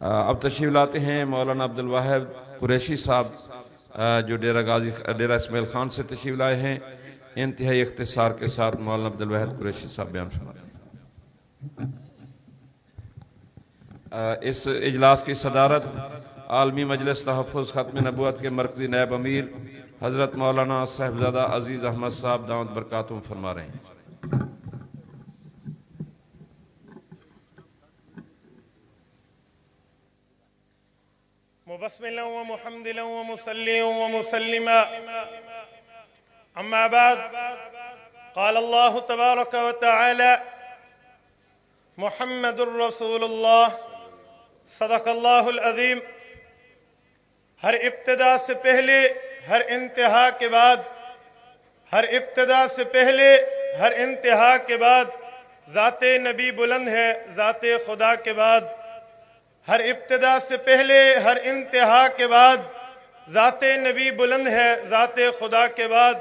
اب تشریف لاتے ہیں مولانا عبد الواحد قریشی صاحب جو ڈیرہ غازی، ڈیرہ اسماعیل خان سے تشریف لائے ہیں۔ انتہائی اختصار کے ساتھ مولانا عبد الواحد قریشی صاحب بیان سناتے ہیں۔ اس اجلاس کی صدارت عالمی مجلس تحفظ ختم نبوت کے مرکزی نیب امیر حضرت مولانا صاحبزادہ عزیز احمد صاحب دعوت برکاتم فرما رہے ہیں۔ مبسملا ومحمدلا ومصليا ومسلما. أما بعد، قال الله تبارك وتعالى محمد رسول الله. صدق اللہ العظیم ہر ابتدا سے پہلے، ہر انتہا کے بعد، ہر ابتدا سے پہلے، ہر انتہا کے بعد، ذات نبی بلند ہے، ذات خدا کے بعد ہر ابتدا سے پہلے، ہر انتہا کے بعد، ذات نبی بلند ہے، ذات خدا کے بعد۔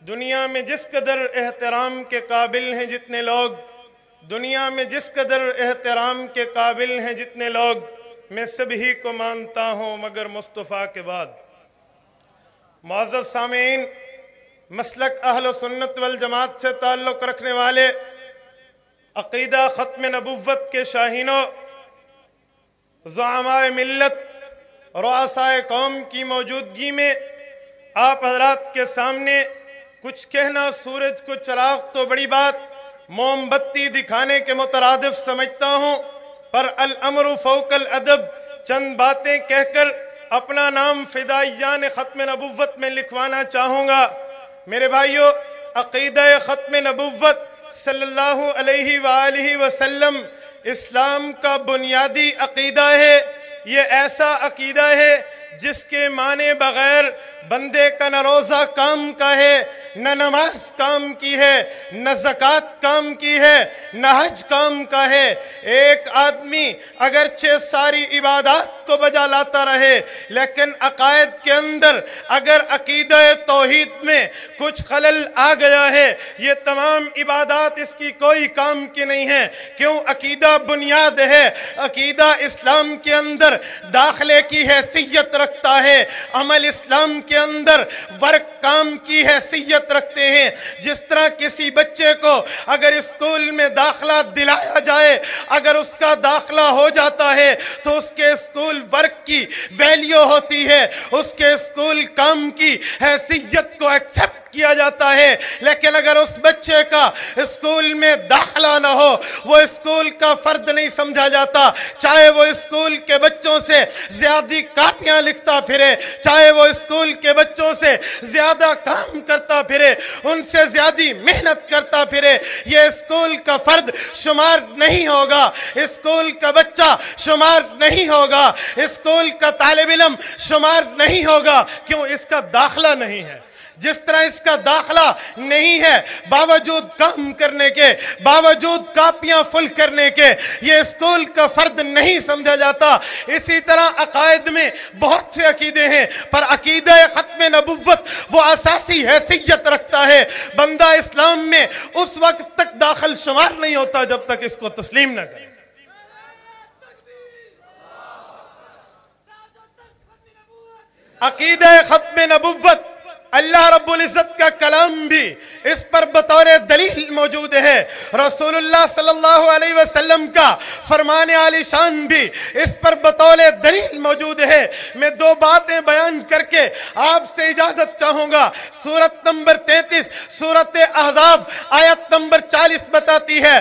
دنیا میں جس قدر احترام کے قابل ہیں جتنے لوگ، دنیا میں جس قدر احترام کے قابل ہیں جتنے لوگ، میں سبھی کو مانتا ہوں مگر مصطفیٰ کے بعد۔ معزز سامعین، مسلک اہل و سنت والجماعت سے تعلق رکھنے والے، عقیدہ ختم نبوت کے شاہینوں زعماء ملت رؤسائے قوم کی موجودگی میں آپ حضرات کے سامنے کچھ کہنا، سورج کو چراغ تو بڑی بات موم بتی دکھانے کے مترادف سمجھتا ہوں، پر الامر فوق الادب چند باتیں کہہ کر اپنا نام فدائیان ختم نبوت میں لکھوانا چاہوں گا۔ میرے بھائیو، عقیدہ ختم نبوت صلی اللہ علیہ وآلہ وسلم اسلام کا بنیادی عقیدہ ہے، یہ ایسا عقیدہ ہے جس کے معنی بغیر بندے کا نہ روزہ کام کا ہے۔ نہ نماز کام کی ہے، نہ زکوٰۃ کام کی ہے، نہ حج کام کا ہے۔ ایک آدمی اگرچہ ساری عبادات کو بجا لاتا رہے، لیکن عقائد کے اندر اگر عقیدہ توحید میں کچھ خلل آ گیا ہے، یہ تمام عبادات اس کی کوئی کام کی نہیں ہے کیوں؟ عقیدہ بنیاد ہے۔ عقیدہ اسلام کے اندر داخلے کی حیثیت رکھتا ہے۔ عمل اسلام کے اندر ورک کام کی حیثیت رکھتے ہیں۔ جس طرح کسی بچے کو اگر اسکول میں داخلہ دلایا جائے، اگر اس کا داخلہ ہو جاتا ہے، تو اس کے اسکول ورک کی ویلیو ہوتی ہے۔ اس کے اسکول کام کی حیثیت کو ایکسپٹ کیا جاتا ہے۔ لیکن اگر اس بچے کا اسکول میں داخلہ نہ ہو، وہ اسکول کا فرد نہیں سمجھا جاتا۔ چاہے وہ اسکول کے بچوں سے زیادہ کاپیاں لکھتا پھرے، چاہے وہ اسکول کے بچوں سے زیادہ کام کرتا پھرے، ان سے زیادہ محنت کرتا پھرے، یہ اسکول کا فرد شمار نہیں ہوگا۔ اسکول کا بچہ شمار نہیں ہوگا۔ اسکول کا طالب علم شمار نہیں ہوگا۔ کیوں؟ اس کا داخلہ نہیں ہے۔ جس طرح اس کا داخلہ نہیں ہے، باوجود کام کرنے کے، باوجود کاپیاں فل کرنے کے، یہ اسکول کا فرد نہیں سمجھا جاتا۔ اسی طرح عقائد میں بہت سے عقیدے ہیں، پر عقیدہ ختم نبوت وہ اساسی حیثیت رکھتا ہے۔ بندہ اسلام میں اس وقت تک داخل شمار نہیں ہوتا جب تک اس کو تسلیم نہ کرے۔ عقیدہ ختم نبوت اللہ رب العزت کا کلام بھی اس پر بطور دلیل موجود ہے۔ رسول اللہ صلی اللہ علیہ وسلم کا فرمان علی شان بھی اس پر بطور دلیل موجود ہے۔ میں دو باتیں بیان کر کے آپ سے اجازت چاہوں گا۔ سورت نمبر تینتیس، سورت احزاب، آیت نمبر چالیس بتاتی ہے۔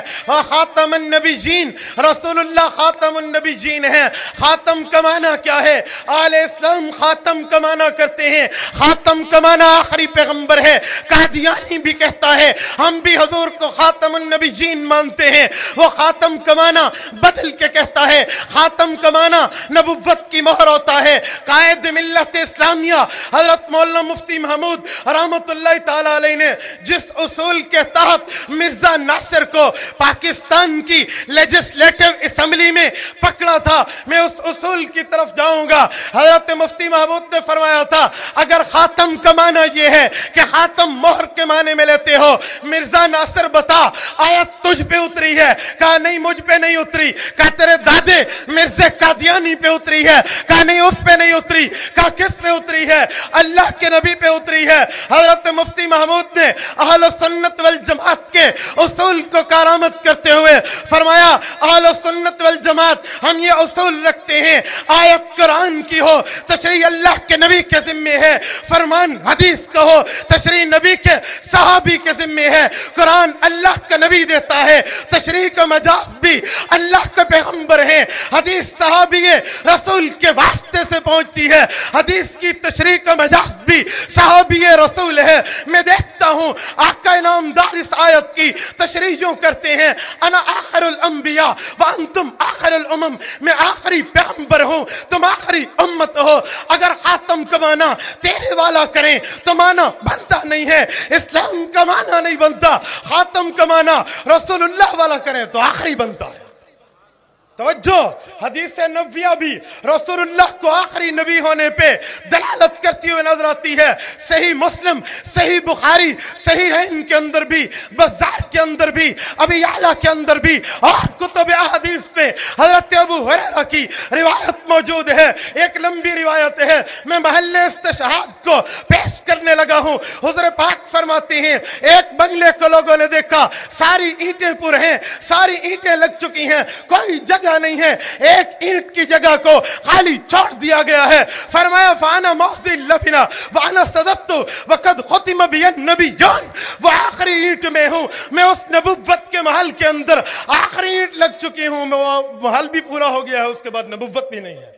خاتم النبی جین رسول اللہ خاتم النبی جین ہے خاتم کمانا کیا ہے؟ آل اسلام خاتم کمانا کرتے ہیں۔ خاتم کمانا آخری پیغمبر ہے۔ قادیانی بھی کہتا ہے، ہم بھی حضور کو خاتم النبی جین مانتے ہیں۔ وہ خاتم کمانا بدل کے کہتا ہے، خاتم کمانا نبوت کی مہر ہوتا ہے۔ قائد ملت اسلامیہ، حضرت مولانا مفتی محمود رحمت اللہ تعالی علیہ نے جس اصول کے تحت مرزا ناصر کو پاکستان کی لیجسلیٹو اسمبلی میں پکڑا تھا، میں اس اصول کی طرف جاؤں گا۔ حضرت مفتی محمود نے فرمایا تھا، اگر خاتم کمانا یہ ہے کہ خاتم مہر کے معنی میں میں لیتے ہو۔ مرزا ناصر بتا، آیت تجھ پہ اتری ہے۔ کہا، نہیں، مجھ پہ نہیں اتری۔ کہا، تیرے دادے مرزا قادیانی پہ اتری ہے۔ کہا، نہیں، اس پہ نہیں اتری۔ کہا، کس پہ اتری ہے؟ اللہ کے نبی پہ اتری ہے۔ حضرت مفتی محمود نے اہل سنت والجماعت کے اصول کو کارآمد کرتے ہوئے فرمایا، اہل سنت والجماعت، ہم یہ اصول رکھتے ہیں۔ آیت قرآن کی ہو، تشریح اللہ کے نبی کے ذمے ہے۔ فرمان، حدیث کا ہو، تشریح نبی کے صحابہ صحابی کے ذمے ہے۔ قرآن اللہ کا نبی دیتا ہے، تشریح کا مجاز بھی اللہ کا پیغمبر ہے حدیث صحابی رسول کے واسطے سے پہنچتی ہے۔ حدیث کی تشریح کا مجاز بھی صحابی رسول ہے میں دیکھ دیکھتا ہوں۔ آقا انعامدار اس آیت کی تشریح جو کرتے ہیں۔ انا آخر الانبیاء وانتم آخر الامم۔ میں آخری پیغمبر ہوں، تم آخری امت ہو۔ اگر خاتم کمانا تیرے والا کریں تو مانا بنتا نہیں ہے۔ اسلام کا مانا نہیں بنتا، خاتم کمانا رسول اللہ والا کریں تو آخری بنتا ہے۔ توجہ، حدیث نبیہ بھی رسول اللہ کو آخری نبی ہونے پہ دلالت کرتی ہوئے نظر آتی ہے۔ صحیح مسلم، صحیح بخاری، صحیح ہے ان کے اندر بھی، بزار کے اندر بھی ابھی اعلیٰ کے اندر بھی۔ اور کتب حدیث میں حضرت ابو حریرہ کی روایت موجود ہے۔ ایک لمبی روایت ہے۔ میں محل استشہاد کو پیش کرنے لگا ہوں۔ حضر پاک فرماتے ہیں، ایک بنگلے کو لوگوں نے دیکھا، ساری اینٹیں پر ہیں، ساری اینٹیں لگ چکی ہیں۔ کوئی جگہ جگہ نہیں ہے۔ ایک اینٹ کی جگہ کو خالی چھوڑ دیا گیا ہے۔ فرمایا، فانا محضی لبنا وانا صدقتو وقد ختم بین نبی جان وہ آخری اینٹ میں ہوں۔ میں اس نبوت کے محل کے اندر آخری اینٹ لگ چکی ہوں۔ میں محل بھی پورا ہو گیا ہے، اس کے بعد نبوت بھی نہیں ہے۔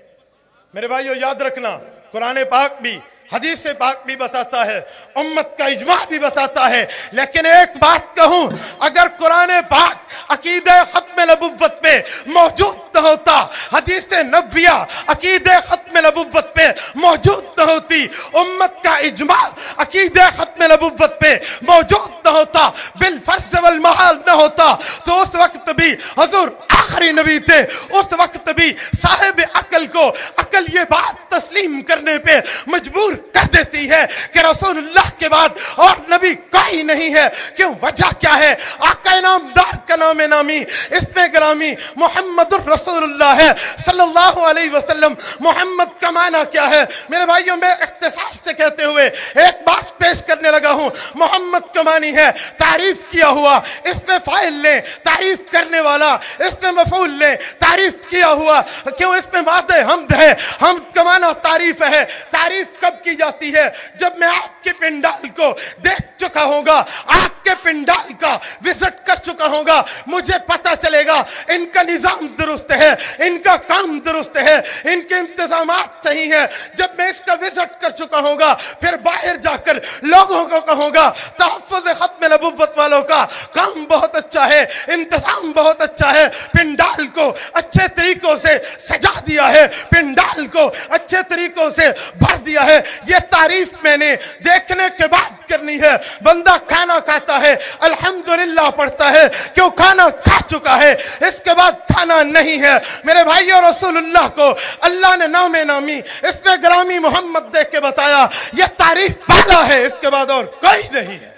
میرے بھائیو، یاد رکھنا، قرآن پاک بھی حدیث پاک بھی بتاتا ہے، امت کا اجماع بھی بتاتا ہے۔ لیکن ایک بات کہوں، اگر قرآن پاک عقید ختم نبوت پہ موجود نہ ہوتا، حدیث نبویہ عقید ختم نبوت پہ موجود نہ ہوتی، امت کا اجماع عقید ختم نبوت پہ موجود نہ ہوتا، بالفرض والمحال نہ ہوتا۔ تو اس وقت بھی حضور آخری نبی تھے۔ اس وقت بھی صاحب عقل کو عقل یہ بات تسلیم کرنے پہ مجبور کر دیتی ہے کہ رسول اللہ کے بعد اور نبی کوئی نہیں ہے کیوں وجہ کیا ہے؟ آقا نامدار کا نام نامی اس میں گرامی محمد الرسول اللہ ہے صلی اللہ علیہ وسلم، محمد کا معنی کیا ہے؟ میرے بھائیوں، میں اختصار سے کہتے ہوئے ایک بات پیش کرنے لگا ہوں۔ محمد کا معنی ہے تعریف کیا ہوا، اس میں فائل لیں، تعریف کرنے والا، اس میں مفعول لیں، تعریف کیا ہوا۔ کیوں اس میں ماد حمد ہے؟ حمد کا معنی تعریف ہے۔ تعریف کب کی جاتی ہے؟ جب میں آپ کے پنڈال کو دیکھ چکا ہوں گا، آپ کے پنڈال کا وزٹ کر چکا ہوں گا۔ مجھے پتا چلے گا، ان کا نظام درست ہے، ان کا کام درست ہے، ان کے انتظامات صحیح ہیں۔ جب میں اس کا وزٹ کر چکا ہوں گا، پھر باہر جا کر لوگوں کو کہوں گا، تحفظ ختم نبوت والوں کا کام بہت اچھا ہے، انتظام بہت اچھا ہے۔ پنڈال کو اچھے طریقوں سے سجا دیا ہے، پنڈال کو اچھے طریقوں سے بھر دیا ہے۔ یہ تعریف میں نے دیکھنے کے بعد کرنی ہے۔ بندہ کھانا کھاتا ہے، الحمدللہ پڑھتا ہے، کیوں کھانا کھا چکا ہے؟ اس کے بعد کھانا نہیں ہے۔ میرے بھائی اور رسول اللہ کو اللہ نے نام نامی، اس میں گرامی محمد دیکھ کے بتایا، یہ تعریف پالا ہے، اس کے بعد اور کوئی نہیں ہے۔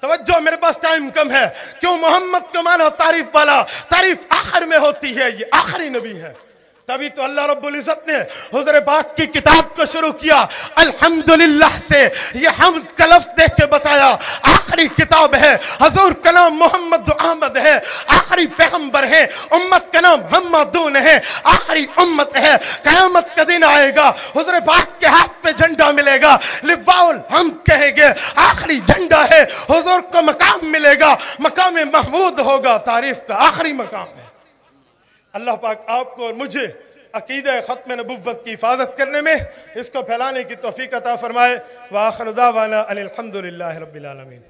توجہ، میرے پاس ٹائم کم ہے۔ کیوں محمد کا معنی تعریف والا، تعریف آخر میں ہوتی ہے، یہ آخری نبی ہے۔ تبھی تو اللہ رب العزت نے حضر پاک کی کتاب کو شروع کیا۔ الحمدللہ سے یہ حمد کا لفظ دیکھ کے بتایا۔ آخری کتاب ہے۔ حضور کا نام محمد احمد ہے۔ آخری پیغمبر ہے۔ امت کا نام محمدون ہے۔ آخری امت ہے۔ قیامت کا دن آئے گا۔ حضر پاک کے ہاتھ پہ جھنڈا ملے گا۔ لواء الحمد کہیں گے۔ آخری جھنڈا ہے۔ حضور کو مقام ملے گا۔ مقام محمود ہوگا۔ تعریف کا آخری مقام ہے۔ اللہ پاک آپ کو اور مجھے عقیدہ ختم نبوت کی حفاظت کرنے میں اس کو پھیلانے کی توفیق عطا فرمائے۔ وآخر دعوانا ان الحمدللہ رب العالمین۔